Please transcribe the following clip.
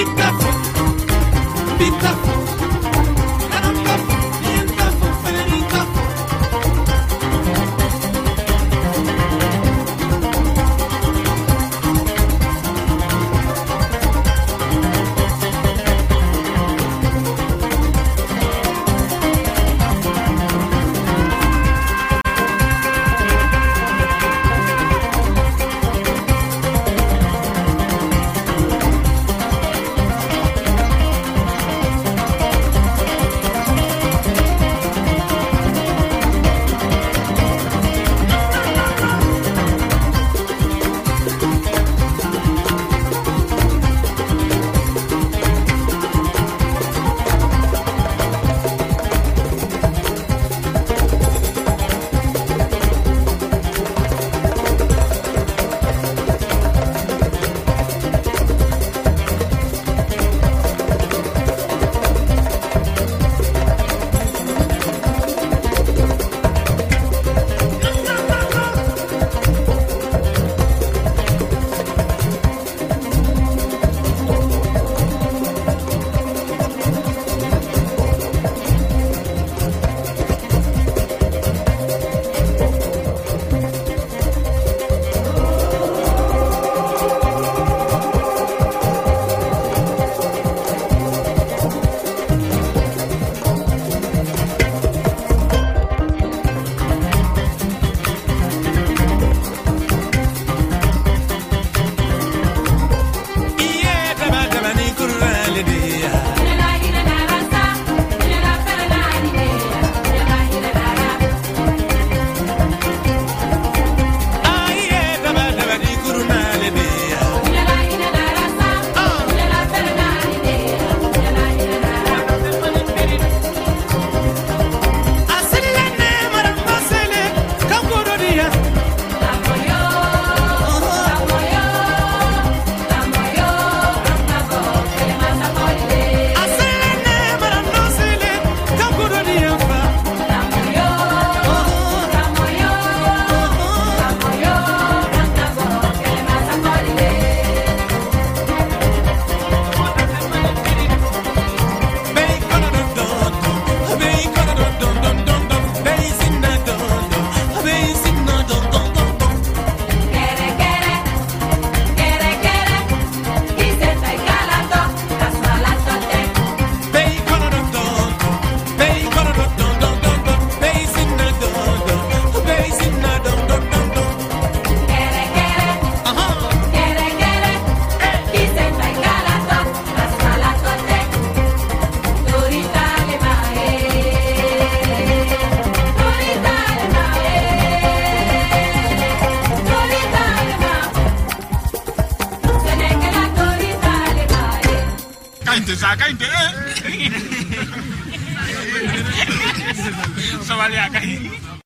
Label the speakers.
Speaker 1: Be careful. Akai de. Sabali akai.